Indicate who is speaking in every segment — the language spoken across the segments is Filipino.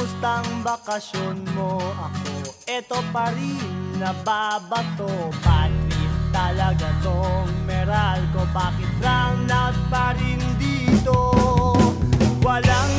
Speaker 1: Kamustang bakasyon mo ako? Eto pa rin nababato Bad trip talaga tong meral ko Bakit lang not pa rin dito? Walang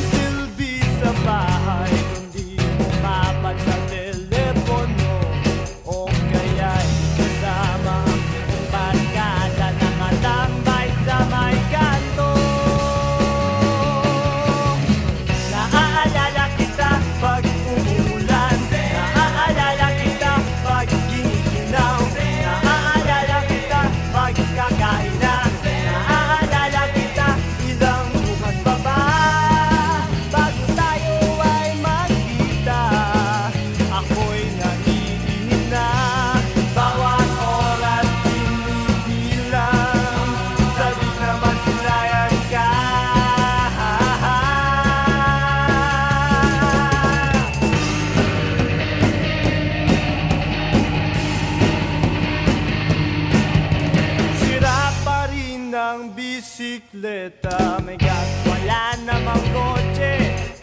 Speaker 1: ang bisikleta. May gas, wala namang kotse. ng